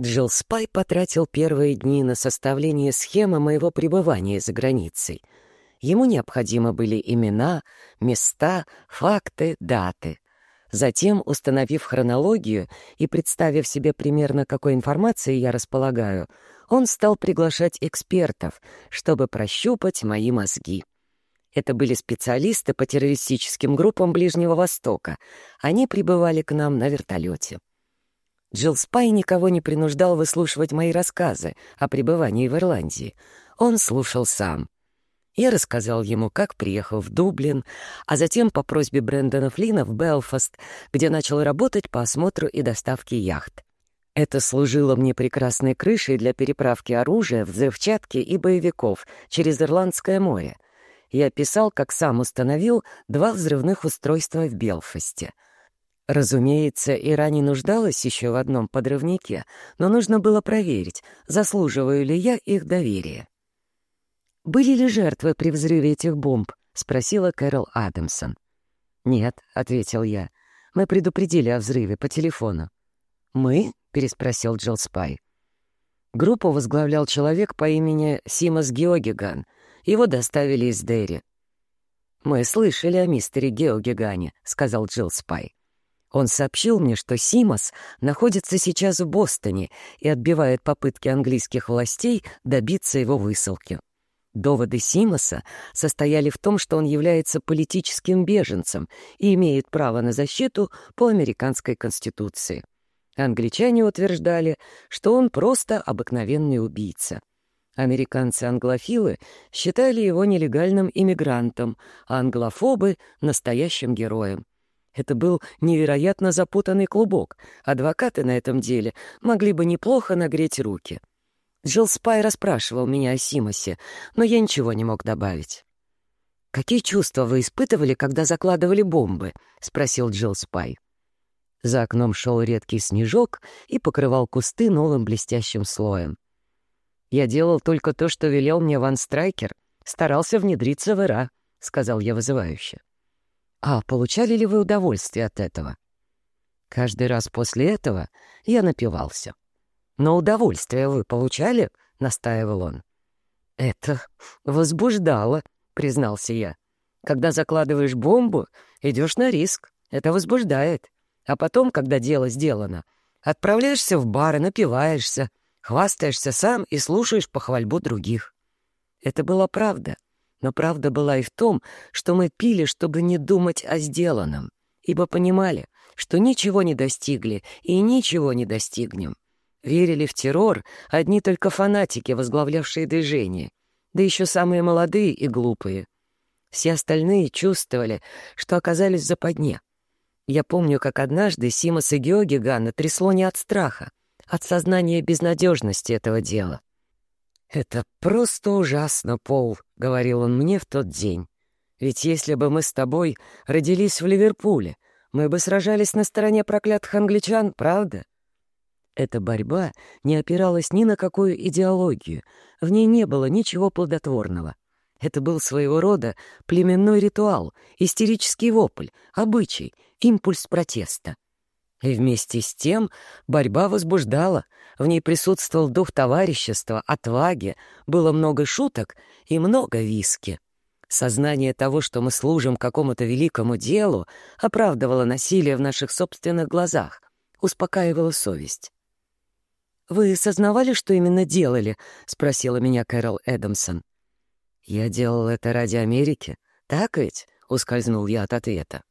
Джилл Спай потратил первые дни на составление схемы моего пребывания за границей. Ему необходимы были имена, места, факты, даты. Затем, установив хронологию и представив себе примерно какой информацией я располагаю, он стал приглашать экспертов, чтобы прощупать мои мозги. Это были специалисты по террористическим группам Ближнего Востока. Они прибывали к нам на вертолете. Джилл Спай никого не принуждал выслушивать мои рассказы о пребывании в Ирландии. Он слушал сам. Я рассказал ему, как приехал в Дублин, а затем по просьбе Брэндона Флина в Белфаст, где начал работать по осмотру и доставке яхт. Это служило мне прекрасной крышей для переправки оружия, взрывчатки и боевиков через Ирландское море. Я писал, как сам установил, два взрывных устройства в Белфасте — Разумеется, Ира не нуждалась еще в одном подрывнике, но нужно было проверить, заслуживаю ли я их доверия. «Были ли жертвы при взрыве этих бомб?» — спросила Кэрол Адамсон. «Нет», — ответил я. «Мы предупредили о взрыве по телефону». «Мы?» — переспросил Джилл Спай. Группу возглавлял человек по имени Симас Геогиган. Его доставили из Дерри. «Мы слышали о мистере Геогигане», — сказал Джилл Спай. Он сообщил мне, что Симос находится сейчас в Бостоне и отбивает попытки английских властей добиться его высылки. Доводы Симоса состояли в том, что он является политическим беженцем и имеет право на защиту по американской конституции. Англичане утверждали, что он просто обыкновенный убийца. Американцы-англофилы считали его нелегальным иммигрантом, а англофобы — настоящим героем. Это был невероятно запутанный клубок. Адвокаты на этом деле могли бы неплохо нагреть руки. Джилл Спай расспрашивал меня о Симосе, но я ничего не мог добавить. «Какие чувства вы испытывали, когда закладывали бомбы?» — спросил Джилл Спай. За окном шел редкий снежок и покрывал кусты новым блестящим слоем. «Я делал только то, что велел мне Ван Страйкер. Старался внедриться в ИРА», — сказал я вызывающе. А получали ли вы удовольствие от этого? Каждый раз после этого я напивался. Но удовольствие вы получали? Настаивал он. Это возбуждало, признался я. Когда закладываешь бомбу, идешь на риск. Это возбуждает. А потом, когда дело сделано, отправляешься в бар и напиваешься, хвастаешься сам и слушаешь похвальбу других. Это была правда. Но правда была и в том, что мы пили, чтобы не думать о сделанном, ибо понимали, что ничего не достигли и ничего не достигнем. Верили в террор одни только фанатики, возглавлявшие движение, да еще самые молодые и глупые. Все остальные чувствовали, что оказались в западне. Я помню, как однажды Симас и Георги Ганна трясло не от страха, от сознания безнадежности этого дела. «Это просто ужасно, Пол», — говорил он мне в тот день. «Ведь если бы мы с тобой родились в Ливерпуле, мы бы сражались на стороне проклятых англичан, правда?» Эта борьба не опиралась ни на какую идеологию, в ней не было ничего плодотворного. Это был своего рода племенной ритуал, истерический вопль, обычай, импульс протеста. И вместе с тем борьба возбуждала, в ней присутствовал дух товарищества, отваги, было много шуток и много виски. Сознание того, что мы служим какому-то великому делу, оправдывало насилие в наших собственных глазах, успокаивало совесть. «Вы сознавали, что именно делали?» — спросила меня Кэрол Эдамсон. «Я делал это ради Америки, так ведь?» — ускользнул я от ответа.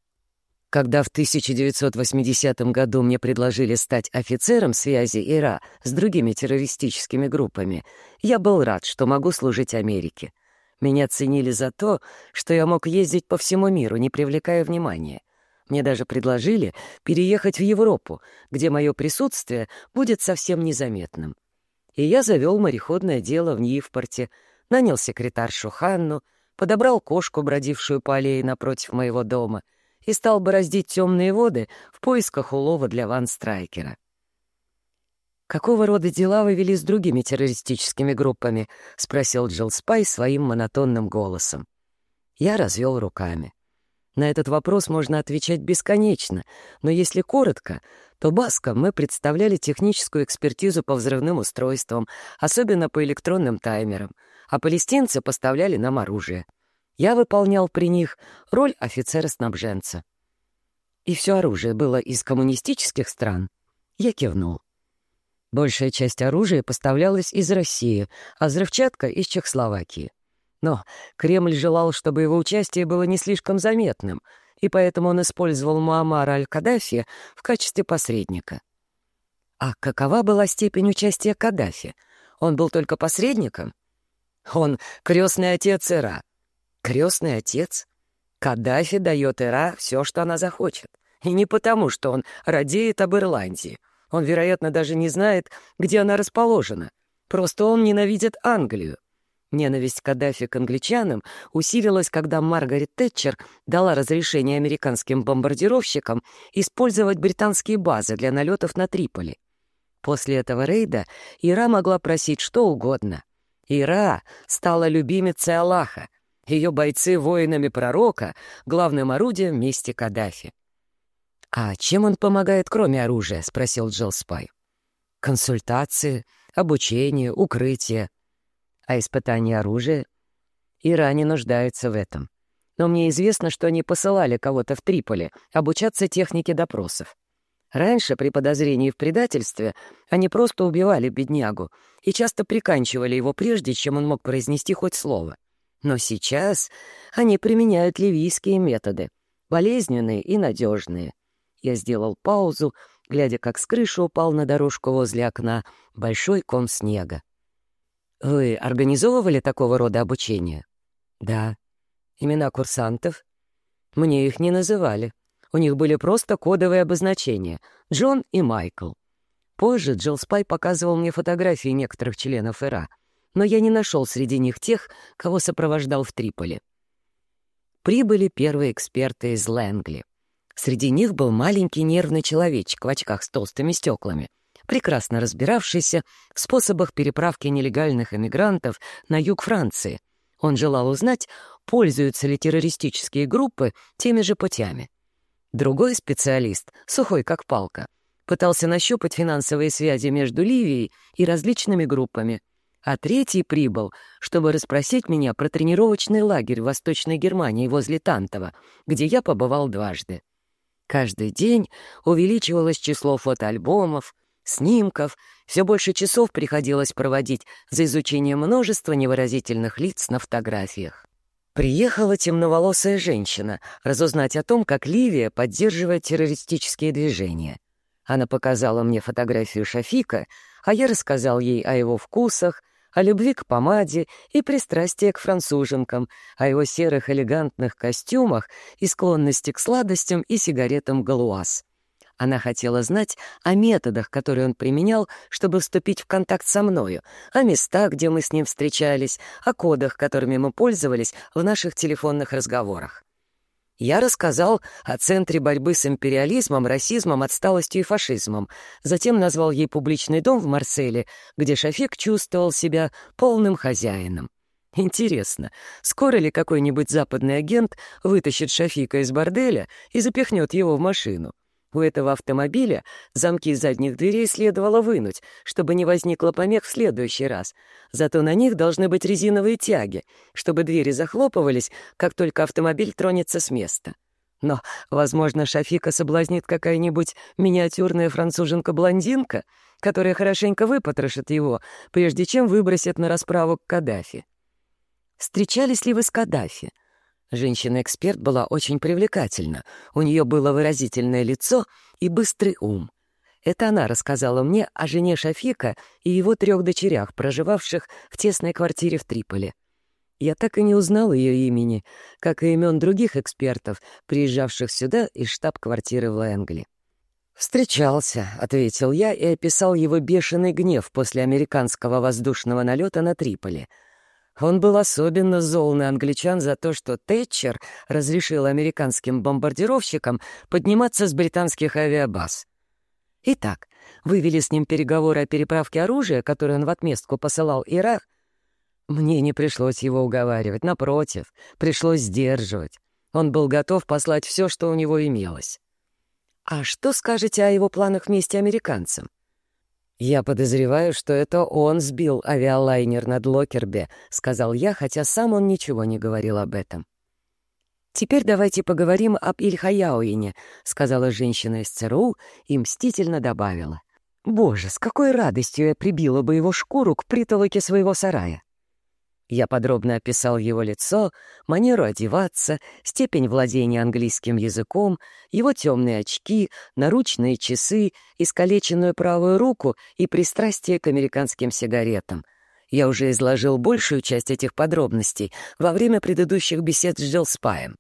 Когда в 1980 году мне предложили стать офицером связи ИРА с другими террористическими группами, я был рад, что могу служить Америке. Меня ценили за то, что я мог ездить по всему миру, не привлекая внимания. Мне даже предложили переехать в Европу, где мое присутствие будет совсем незаметным. И я завел мореходное дело в Ньивпорте, нанял секретаршу Ханну, подобрал кошку, бродившую по аллее напротив моего дома — и стал бороздить темные воды в поисках улова для Ван Страйкера. «Какого рода дела вы вели с другими террористическими группами?» — спросил Джилл Спай своим монотонным голосом. Я развел руками. На этот вопрос можно отвечать бесконечно, но если коротко, то Баском мы представляли техническую экспертизу по взрывным устройствам, особенно по электронным таймерам, а палестинцы поставляли нам оружие. Я выполнял при них роль офицера-снабженца. И все оружие было из коммунистических стран. Я кивнул. Большая часть оружия поставлялась из России, а взрывчатка — из Чехословакии. Но Кремль желал, чтобы его участие было не слишком заметным, и поэтому он использовал Муаммара аль-Каддафи в качестве посредника. А какова была степень участия Каддафи? Он был только посредником? Он крестный отец Ира. Крестный отец? Каддафи дает Ира все, что она захочет. И не потому, что он радеет об Ирландии. Он, вероятно, даже не знает, где она расположена. Просто он ненавидит Англию. Ненависть Каддафи к англичанам усилилась, когда Маргарет Тэтчер дала разрешение американским бомбардировщикам использовать британские базы для налетов на Триполи. После этого рейда Ира могла просить что угодно. Ира стала любимицей Аллаха, ее бойцы — воинами пророка, главным орудием мести Каддафи. «А чем он помогает, кроме оружия?» — спросил Джилл Спай. «Консультации, обучение, укрытие. А испытание оружия? Ира не нуждаются в этом. Но мне известно, что они посылали кого-то в Триполи обучаться технике допросов. Раньше, при подозрении в предательстве, они просто убивали беднягу и часто приканчивали его прежде, чем он мог произнести хоть слово. Но сейчас они применяют ливийские методы, болезненные и надежные. Я сделал паузу, глядя, как с крыши упал на дорожку возле окна большой ком снега. Вы организовывали такого рода обучение? Да. Имена курсантов? Мне их не называли. У них были просто кодовые обозначения — Джон и Майкл. Позже Джилл Спай показывал мне фотографии некоторых членов ИРА, но я не нашел среди них тех, кого сопровождал в Триполи. Прибыли первые эксперты из Лэнгли. Среди них был маленький нервный человечек в очках с толстыми стеклами — прекрасно разбиравшийся в способах переправки нелегальных эмигрантов на юг Франции. Он желал узнать, пользуются ли террористические группы теми же путями. Другой специалист, сухой как палка, пытался нащупать финансовые связи между Ливией и различными группами, а третий прибыл, чтобы расспросить меня про тренировочный лагерь в Восточной Германии возле Тантова, где я побывал дважды. Каждый день увеличивалось число фотоальбомов, снимков, все больше часов приходилось проводить за изучением множества невыразительных лиц на фотографиях. Приехала темноволосая женщина разузнать о том, как Ливия поддерживает террористические движения. Она показала мне фотографию Шафика, а я рассказал ей о его вкусах, о любви к помаде и пристрастии к француженкам, о его серых элегантных костюмах и склонности к сладостям и сигаретам галуаз. Она хотела знать о методах, которые он применял, чтобы вступить в контакт со мною, о местах, где мы с ним встречались, о кодах, которыми мы пользовались в наших телефонных разговорах. Я рассказал о Центре борьбы с империализмом, расизмом, отсталостью и фашизмом. Затем назвал ей публичный дом в Марселе, где Шафик чувствовал себя полным хозяином. Интересно, скоро ли какой-нибудь западный агент вытащит Шафика из борделя и запихнет его в машину? У этого автомобиля замки задних дверей следовало вынуть, чтобы не возникло помех в следующий раз. Зато на них должны быть резиновые тяги, чтобы двери захлопывались, как только автомобиль тронется с места. Но, возможно, Шафика соблазнит какая-нибудь миниатюрная француженка-блондинка, которая хорошенько выпотрошит его, прежде чем выбросит на расправу к Каддафи. Встречались ли вы с Каддафи? Женщина-эксперт была очень привлекательна. У нее было выразительное лицо и быстрый ум. Это она рассказала мне о жене Шафика и его трех дочерях, проживавших в тесной квартире в Триполи. Я так и не узнал ее имени, как и имен других экспертов, приезжавших сюда из штаб-квартиры в Лэнгли. «Встречался», — ответил я и описал его бешеный гнев после американского воздушного налета на Триполи — он был особенно зол на англичан за то, что Тэтчер разрешил американским бомбардировщикам подниматься с британских авиабаз. Итак, вывели с ним переговоры о переправке оружия, которое он в отместку посылал Ирак. Мне не пришлось его уговаривать, напротив, пришлось сдерживать. Он был готов послать все, что у него имелось. «А что скажете о его планах вместе американцам?» «Я подозреваю, что это он сбил авиалайнер над Локербе», — сказал я, хотя сам он ничего не говорил об этом. «Теперь давайте поговорим об Ильхаяуине», — сказала женщина из ЦРУ и мстительно добавила. «Боже, с какой радостью я прибила бы его шкуру к притолоке своего сарая!» Я подробно описал его лицо, манеру одеваться, степень владения английским языком, его темные очки, наручные часы, искалеченную правую руку и пристрастие к американским сигаретам. Я уже изложил большую часть этих подробностей во время предыдущих бесед с Джилспаем.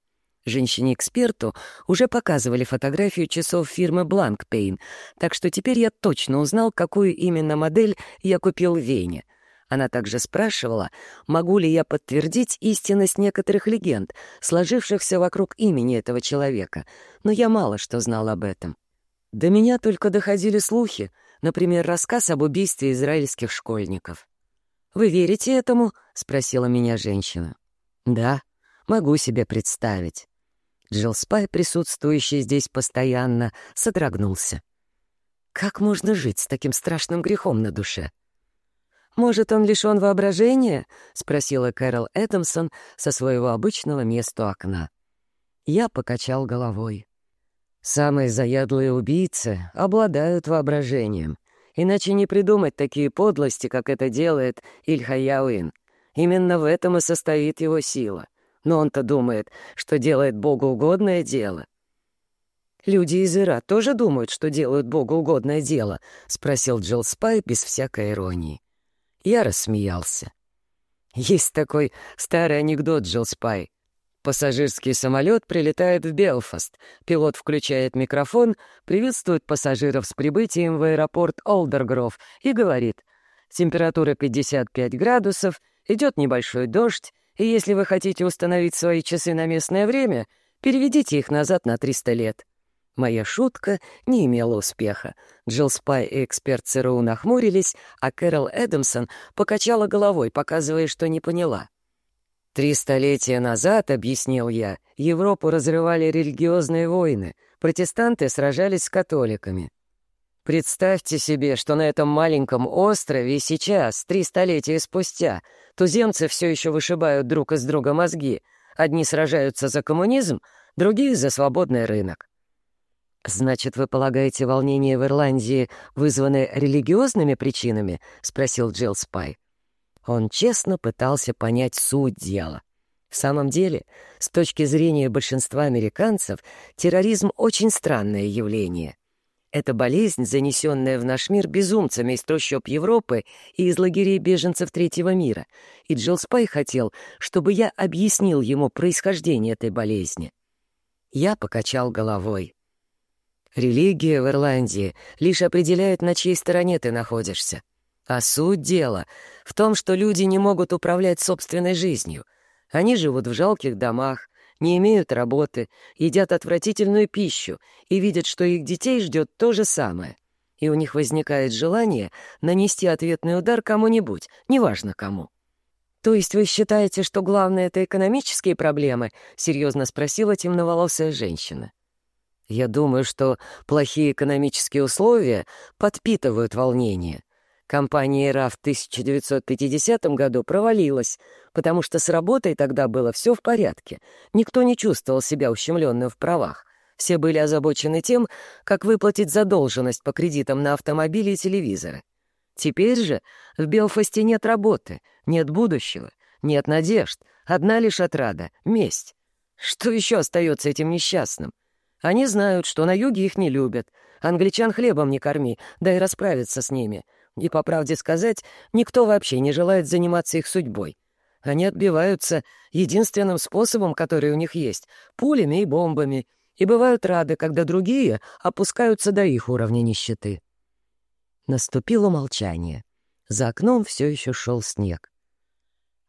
Женщине-эксперту уже показывали фотографию часов фирмы Blancpain, так что теперь я точно узнал, какую именно модель я купил в Вене — она также спрашивала, могу ли я подтвердить истинность некоторых легенд, сложившихся вокруг имени этого человека, но я мало что знал об этом. До меня только доходили слухи, например, рассказ об убийстве израильских школьников. «Вы верите этому?» — спросила меня женщина. «Да, могу себе представить». Джилл Спай, присутствующий здесь постоянно, содрогнулся. «Как можно жить с таким страшным грехом на душе?» «Может, он лишён воображения?» — спросила Кэрол Эдамсон со своего обычного места окна. Я покачал головой. «Самые заядлые убийцы обладают воображением. Иначе не придумать такие подлости, как это делает Ильхаяуин. Именно в этом и состоит его сила. Но он-то думает, что делает Богу угодное дело». «Люди из Ира тоже думают, что делают Богу угодное дело?» — спросил Джилл Спай без всякой иронии. Я рассмеялся. Есть такой старый анекдот, Джилл Спай. Пассажирский самолет прилетает в Белфаст. Пилот включает микрофон, приветствует пассажиров с прибытием в аэропорт Олдергров и говорит, температура 55 градусов, идет небольшой дождь, и если вы хотите установить свои часы на местное время, переведите их назад на 300 лет. Моя шутка не имела успеха. Джилл Спай и эксперт ЦРУ нахмурились, а Кэрол Эдамсон покачала головой, показывая, что не поняла. «Три столетия назад, — объяснил я, — Европу разрывали религиозные войны, протестанты сражались с католиками. Представьте себе, что на этом маленьком острове сейчас, три столетия спустя, туземцы все еще вышибают друг из друга мозги. Одни сражаются за коммунизм, другие — за свободный рынок. «Значит, вы полагаете, волнения в Ирландии вызваны религиозными причинами?» — спросил Джилл Спай. Он честно пытался понять суть дела. В самом деле, с точки зрения большинства американцев, терроризм — очень странное явление. Это болезнь, занесенная в наш мир безумцами из трущоб Европы и из лагерей беженцев третьего мира, и Джилл Спай хотел, чтобы я объяснил ему происхождение этой болезни. Я покачал головой. Религия в Ирландии лишь определяет, на чьей стороне ты находишься. А суть дела в том, что люди не могут управлять собственной жизнью. Они живут в жалких домах, не имеют работы, едят отвратительную пищу и видят, что их детей ждет то же самое. И у них возникает желание нанести ответный удар кому-нибудь, неважно кому. «То есть вы считаете, что главное — это экономические проблемы?» — серьезно спросила темноволосая женщина. Я думаю, что плохие экономические условия подпитывают волнение. Компания «Ира» в 1950 году провалилась, потому что с работой тогда было все в порядке. Никто не чувствовал себя ущемленным в правах. Все были озабочены тем, как выплатить задолженность по кредитам на автомобили и телевизоры. Теперь же в Белфасте нет работы, нет будущего, нет надежд, одна лишь отрада — месть. Что еще остается этим несчастным? Они знают, что на юге их не любят. Англичан хлебом не корми, да и расправиться с ними. И, по правде сказать, никто вообще не желает заниматься их судьбой. Они отбиваются единственным способом, который у них есть — пулями и бомбами, и бывают рады, когда другие опускаются до их уровня нищеты. Наступило молчание. За окном все еще шел снег.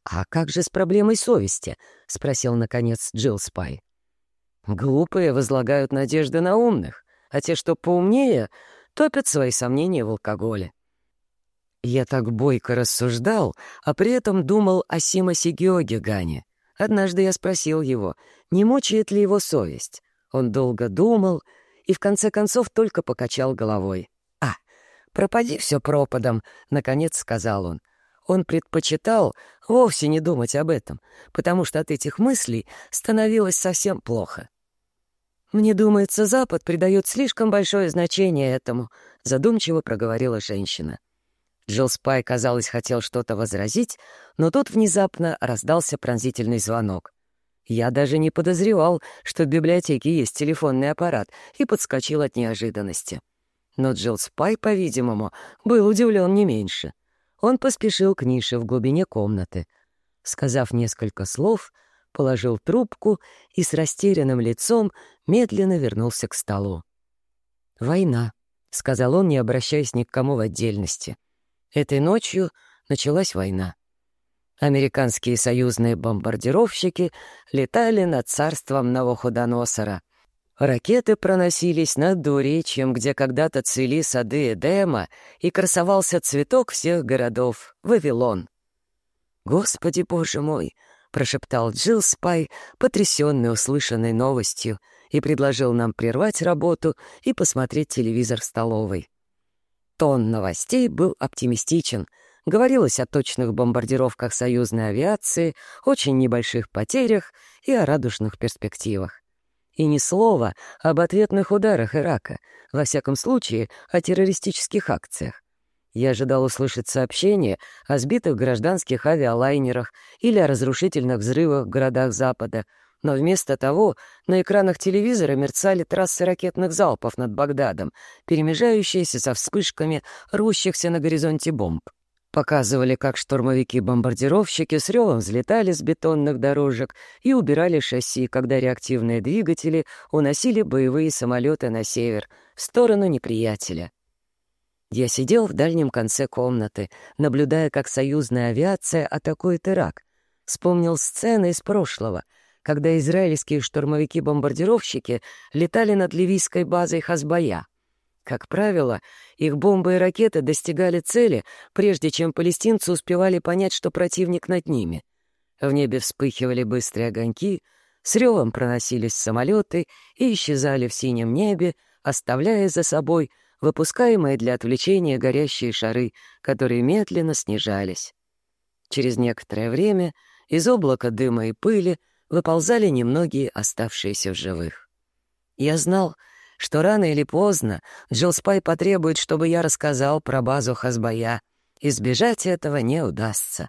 «А как же с проблемой совести?» — спросил, наконец, Джилл Спай. Глупые возлагают надежды на умных, а те, что поумнее, топят свои сомнения в алкоголе. Я так бойко рассуждал, а при этом думал о Симосе Геогигане, Однажды я спросил его, не мучает ли его совесть. Он долго думал и в конце концов только покачал головой. «А, пропади все пропадом», — наконец сказал он. Он предпочитал вовсе не думать об этом, потому что от этих мыслей становилось совсем плохо. «Мне думается, Запад придает слишком большое значение этому», — задумчиво проговорила женщина. Джилл Спай, казалось, хотел что-то возразить, но тут внезапно раздался пронзительный звонок. Я даже не подозревал, что в библиотеке есть телефонный аппарат, и подскочил от неожиданности. Но Джилл Спай, по-видимому, был удивлен не меньше. Он поспешил к нише в глубине комнаты. Сказав несколько слов, положил трубку и с растерянным лицом медленно вернулся к столу. «Война», — сказал он, не обращаясь ни к кому в отдельности. Этой ночью началась война. Американские союзные бомбардировщики летали над царством Новоходоносора. Ракеты проносились над Дуречьем, где когда-то цвели сады Эдема, и красовался цветок всех городов — Вавилон. «Господи, боже мой!» — прошептал Джилл Спай, потрясенный услышанной новостью, и предложил нам прервать работу и посмотреть телевизор в столовой. Тон новостей был оптимистичен — Говорилось о точных бомбардировках союзной авиации, очень небольших потерях и о радужных перспективах. И ни слова об ответных ударах Ирака, во всяком случае, о террористических акциях. Я ожидал услышать сообщения о сбитых гражданских авиалайнерах или о разрушительных взрывах в городах Запада, но вместо того на экранах телевизора мерцали трассы ракетных залпов над Багдадом, перемежающиеся со вспышками рущихся на горизонте бомб. Показывали, как штурмовики-бомбардировщики с ревом взлетали с бетонных дорожек и убирали шасси, когда реактивные двигатели уносили боевые самолеты на север, в сторону неприятеля. Я сидел в дальнем конце комнаты, наблюдая, как союзная авиация атакует Ирак. Вспомнил сцены из прошлого, когда израильские штурмовики-бомбардировщики летали над ливийской базой Хазбая. Как правило, их бомбы и ракеты достигали цели, прежде чем палестинцы успевали понять, что противник над ними. В небе вспыхивали быстрые огоньки, с ревом проносились самолеты и исчезали в синем небе, оставляя за собой выпускаемые для отвлечения горящие шары, которые медленно снижались. Через некоторое время из облака дыма и пыли выползали немногие оставшиеся в живых. Я знал, что рано или поздно Джилл Спай потребует, чтобы я рассказал про базу Хазбая. Избежать этого не удастся.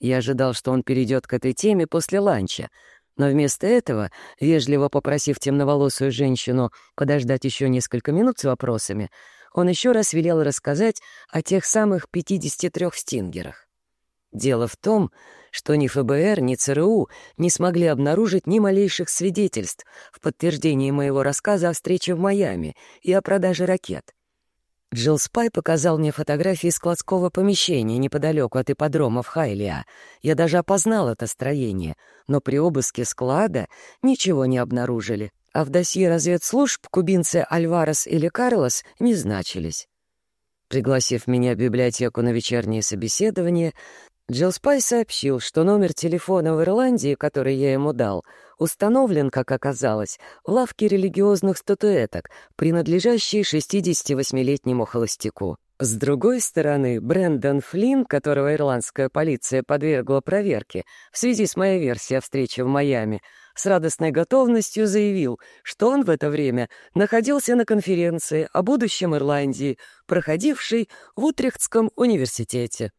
Я ожидал, что он перейдет к этой теме после ланча, но вместо этого, вежливо попросив темноволосую женщину подождать еще несколько минут с вопросами, он еще раз велел рассказать о тех самых 53 стингерах. Дело в том, что ни ФБР, ни ЦРУ не смогли обнаружить ни малейших свидетельств в подтверждении моего рассказа о встрече в Майами и о продаже ракет. Джилл Спай показал мне фотографии складского помещения неподалеку от ипподрома в Хайлиа. Я даже опознал это строение, но при обыске склада ничего не обнаружили, а в досье разведслужб кубинцы Альварес или Карлос не значились. Пригласив меня в библиотеку на вечернее собеседование, Джилл Спай сообщил, что номер телефона в Ирландии, который я ему дал, установлен, как оказалось, в лавке религиозных статуэток, принадлежащей 68-летнему холостяку. С другой стороны, Брэндон Флинн, которого ирландская полиция подвергла проверке в связи с моей версией о встрече в Майами, с радостной готовностью заявил, что он в это время находился на конференции о будущем Ирландии, проходившей в Утрехтском университете.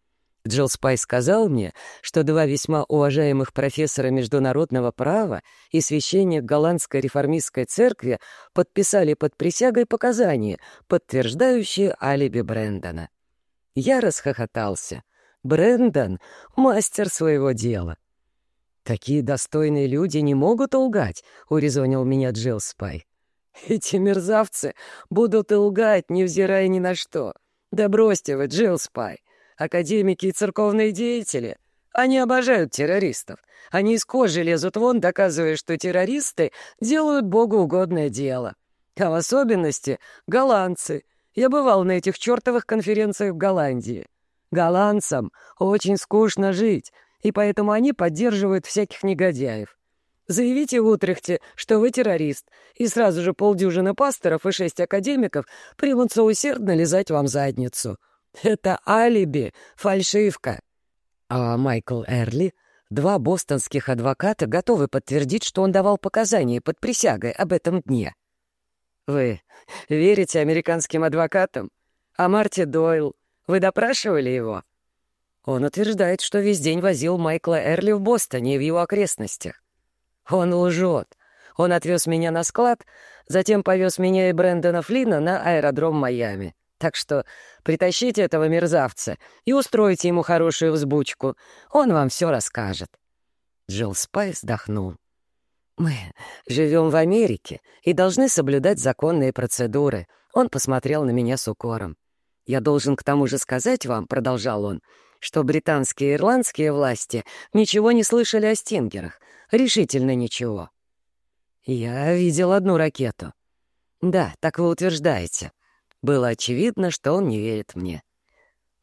Джилл Спай сказал мне, что два весьма уважаемых профессора международного права и священник голландской реформистской церкви подписали под присягой показания, подтверждающие алиби Брэндона. Я расхохотался. Брэндон — мастер своего дела. «Такие достойные люди не могут лгать», — урезонил меня Джилл Спай. «Эти мерзавцы будут лгать, невзирая ни на что. Да бросьте вы, Джилл Спай академики и церковные деятели. Они обожают террористов. Они из кожи лезут вон, доказывая, что террористы делают Богу угодное дело. А в особенности голландцы. Я бывал на этих чертовых конференциях в Голландии. Голландцам очень скучно жить, и поэтому они поддерживают всяких негодяев. Заявите в Утрехте, что вы террорист, и сразу же полдюжины пасторов и шесть академиков примутся усердно лизать вам задницу. Это алиби, фальшивка. А Майкл Эрли, два бостонских адвоката, готовы подтвердить, что он давал показания под присягой об этом дне. Вы верите американским адвокатам? А Марти Дойл, вы допрашивали его? Он утверждает, что весь день возил Майкла Эрли в Бостоне и в его окрестностях. Он лжет. Он отвез меня на склад, затем повез меня и Брэндона Флина на аэродром Майами. Так что притащите этого мерзавца и устройте ему хорошую взбучку. Он вам все расскажет». Джилл Спай вздохнул. «Мы живем в Америке и должны соблюдать законные процедуры». Он посмотрел на меня с укором. «Я должен к тому же сказать вам», — продолжал он, что британские и ирландские власти ничего не слышали о стингерах, Решительно ничего. Я видел одну ракету. Да, так вы утверждаете. Было очевидно, что он не верит мне.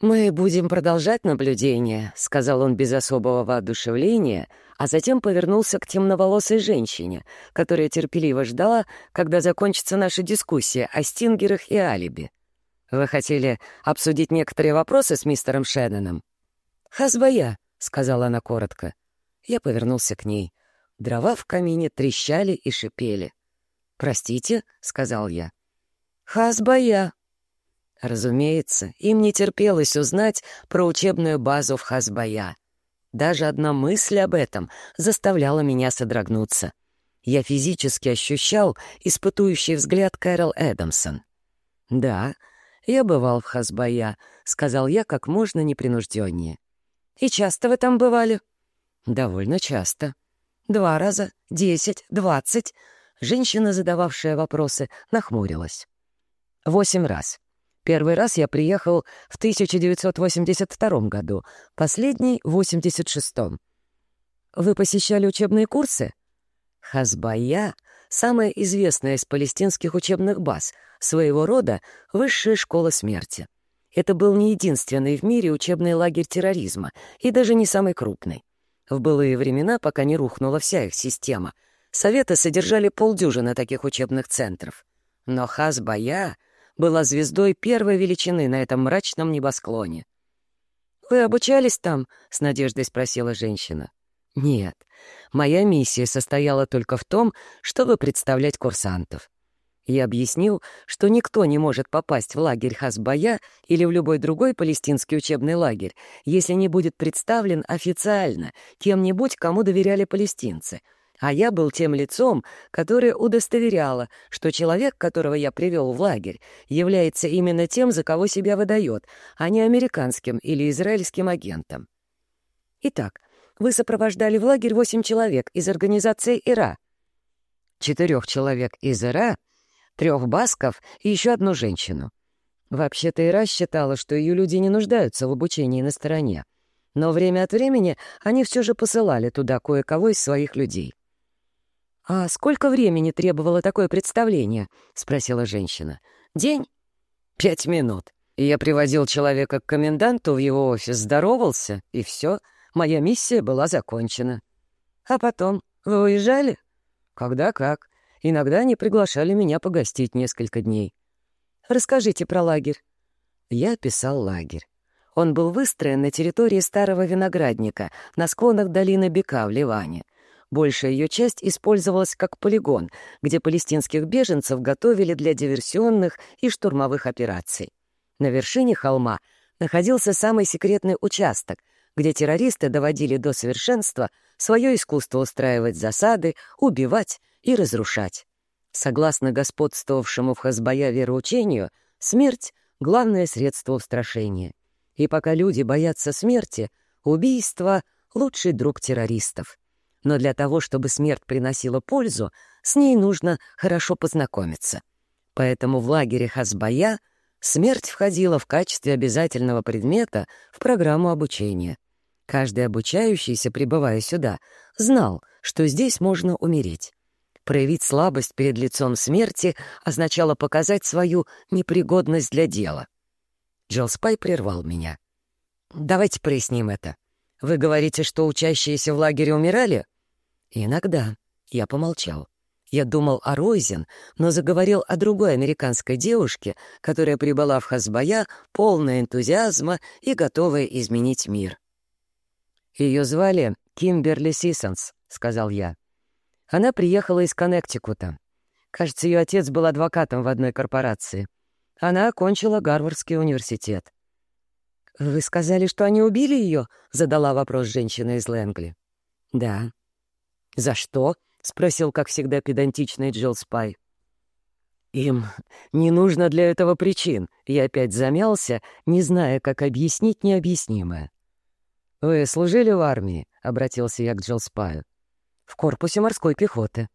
«Мы будем продолжать наблюдение», — сказал он без особого воодушевления, а затем повернулся к темноволосой женщине, которая терпеливо ждала, когда закончится наша дискуссия о стингерах и алиби. «Вы хотели обсудить некоторые вопросы с мистером Шенноном?» «Хазбая», — сказала она коротко. Я повернулся к ней. Дрова в камине трещали и шипели. «Простите», — сказал я. «Хазбая». Разумеется, им не терпелось узнать про учебную базу в Хазбая. Даже одна мысль об этом заставляла меня содрогнуться. Я физически ощущал испытующий взгляд Кэрол Эдамсон. «Да, я бывал в Хазбая», — сказал я как можно непринужденнее. «И часто вы там бывали?» «Довольно часто. Два раза, десять, двадцать». Женщина, задававшая вопросы, нахмурилась. «Восемь раз. Первый раз я приехал в 1982 году, последний — в 86-м. Вы посещали учебные курсы?» Хазбая — самая известная из палестинских учебных баз, своего рода высшая школа смерти. Это был не единственный в мире учебный лагерь терроризма и даже не самый крупный. В былые времена, пока не рухнула вся их система, советы содержали полдюжины таких учебных центров. Но Хас-Бая была звездой первой величины на этом мрачном небосклоне. «Вы обучались там?» — с надеждой спросила женщина. «Нет, моя миссия состояла только в том, чтобы представлять курсантов. Я объяснил, что никто не может попасть в лагерь Хасбая или в любой другой палестинский учебный лагерь, если не будет представлен официально кем-нибудь, кому доверяли палестинцы. А я был тем лицом, которое удостоверяло, что человек, которого я привел в лагерь, является именно тем, за кого себя выдает, а не американским или израильским агентом. Итак, вы сопровождали в лагерь восемь человек из организации ИРА. Четырех человек из ИРА — трех басков и еще одну женщину. Вообще-то Ира считала, что ее люди не нуждаются в обучении на стороне. Но время от времени они все же посылали туда кое-кого из своих людей. «А сколько времени требовало такое представление?» — спросила женщина. «День?» «Пять минут. Я приводил человека к коменданту в его офис, здоровался, и все. Моя миссия была закончена. А потом вы уезжали?» «Когда как. Иногда они приглашали меня погостить несколько дней. «Расскажите про лагерь». Я описал лагерь. Он был выстроен на территории старого виноградника, на склонах долины Бека в Ливане. Большая ее часть использовалась как полигон, где палестинских беженцев готовили для диверсионных и штурмовых операций. На вершине холма находился самый секретный участок, где террористы доводили до совершенства свое искусство устраивать засады, убивать и разрушать. Согласно господствовавшему в Хазбая вероучению, смерть — главное средство устрашения. И пока люди боятся смерти, убийство — лучший друг террористов. Но для того, чтобы смерть приносила пользу, с ней нужно хорошо познакомиться. Поэтому в лагере Хазбая смерть входила в качестве обязательного предмета в программу обучения. Каждый обучающийся, прибывая сюда, знал, что здесь можно умереть. Проявить слабость перед лицом смерти означало показать свою непригодность для дела. Джилл Спай прервал меня. «Давайте проясним это. Вы говорите, что учащиеся в лагере умирали? Иногда. Я помолчал. Я думал о Ройзен, но заговорил о другой американской девушке, которая прибыла в Хазбая, полная энтузиазма и готовая изменить мир. Ее звали Кимберли Сисонс, сказал я. Она приехала из Коннектикута. Кажется, ее отец был адвокатом в одной корпорации. Она окончила Гарвардский университет. «Вы сказали, что они убили ее?» — задала вопрос женщина из Лэнгли. «Да». «За что?» — спросил, как всегда, педантичный Джилл Спай. «Им не нужно для этого причин». Я опять замялся, не зная, как объяснить необъяснимое. «Вы служили в армии?» — обратился я к Джилл Спаю. «В корпусе морской пехоты».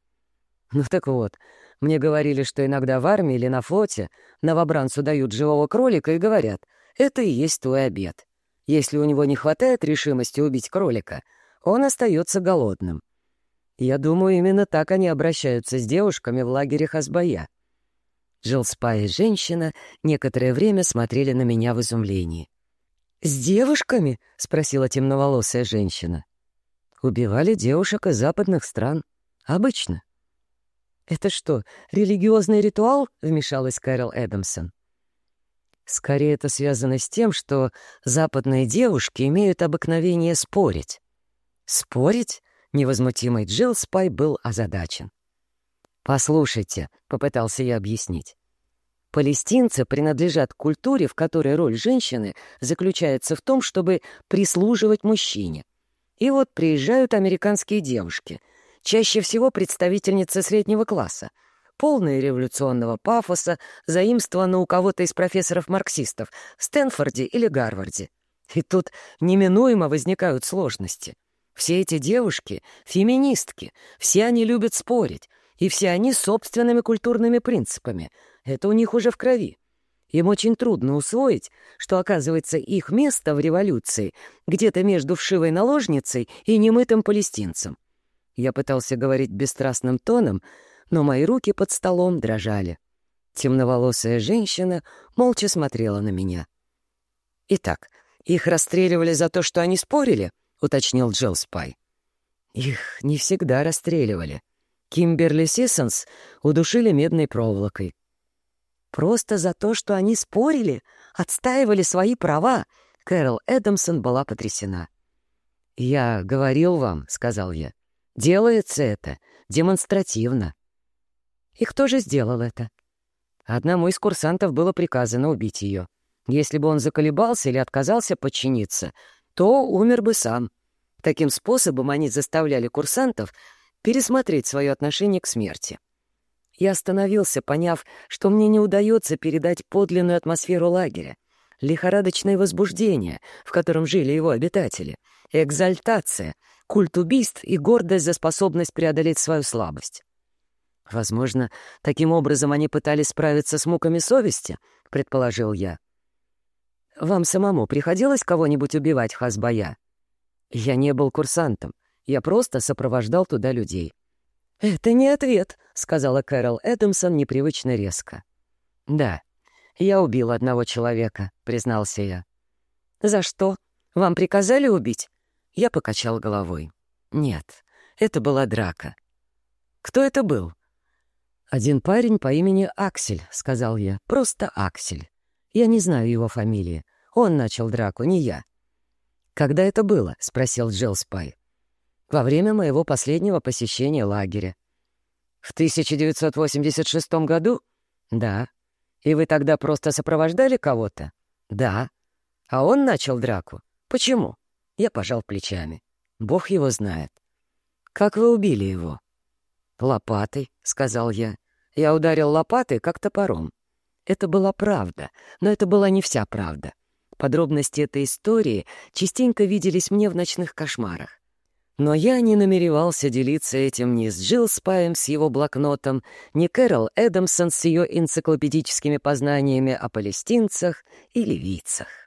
«Ну так вот, мне говорили, что иногда в армии или на флоте новобранцу дают живого кролика и говорят — это и есть твой обед. Если у него не хватает решимости убить кролика, он остается голодным. Я думаю, именно так они обращаются с девушками в лагере Хазбая. Джилспа и женщина некоторое время смотрели на меня в изумлении. «С девушками?» — спросила темноволосая женщина. «Убивали девушек из западных стран. Обычно». «Это что, религиозный ритуал?» — вмешалась Кэрол Эдамсон. Скорее это связано с тем, что западные девушки имеют обыкновение спорить. Спорить? Невозмутимый Джилл Спай был озадачен. «Послушайте», — попытался я объяснить. Палестинцы принадлежат культуре, в которой роль женщины заключается в том, чтобы прислуживать мужчине. И вот приезжают американские девушки, чаще всего представительницы среднего класса — полные революционного пафоса, заимствовано у кого-то из профессоров-марксистов в Стэнфорде или Гарварде. И тут неминуемо возникают сложности. Все эти девушки — феминистки, все они любят спорить, и все они с собственными культурными принципами. Это у них уже в крови. Им очень трудно усвоить, что, оказывается, их место в революции где-то между вшивой наложницей и немытым палестинцем. Я пытался говорить бесстрастным тоном, но мои руки под столом дрожали. Темноволосая женщина молча смотрела на меня. «Итак, их расстреливали за то, что они спорили?» — уточнил Джилл Спай. «Их не всегда расстреливали. Кимберли Сиссонс удушили медной проволокой. Просто за то, что они спорили, отстаивали свои права, Кэрол Эдамсон была потрясена. «Я говорил вам», — сказал я, — «делается это демонстративно. И кто же сделал это? Одному из курсантов было приказано убить ее. Если бы он заколебался или отказался подчиниться, то умер бы сам. Таким способом они заставляли курсантов пересмотреть свое отношение к смерти. Я остановился, поняв, что мне не удается передать подлинную атмосферу лагеря, лихорадочное возбуждение, в котором жили его обитатели, экзальтация, культ убийств и гордость за способность преодолеть свою слабость. Возможно, таким образом они пытались справиться с муками совести, предположил я. Вам самому приходилось кого-нибудь убивать Хазбая? Я не был курсантом, я просто сопровождал туда людей. «Это не ответ», — сказала Кэрол Эдамсон непривычно резко. «Да, я убил одного человека», — признался я. «За что? Вам приказали убить?» Я покачал головой. «Нет, это была драка». «Кто это был?» «Один парень по имени Аксель», — сказал я. «Просто Аксель. Я не знаю его фамилии. Он начал драку, не я». «Когда это было?» — спросил Джилл Спай. «Во время моего последнего посещения лагеря». «В 1986 году?» «Да». «И вы тогда просто сопровождали кого-то?» «Да». «А он начал драку? Почему?» Я пожал плечами. «Бог его знает». «Как вы убили его?» «Лопатой», — сказал я. Я ударил лопатой, как топором. Это была правда, но это была не вся правда. Подробности этой истории частенько виделись мне в ночных кошмарах. Но я не намеревался делиться этим ни с Джилл Спаем с его блокнотом, ни Кэрол Эдамсон с ее энциклопедическими познаниями о палестинцах и ливийцах.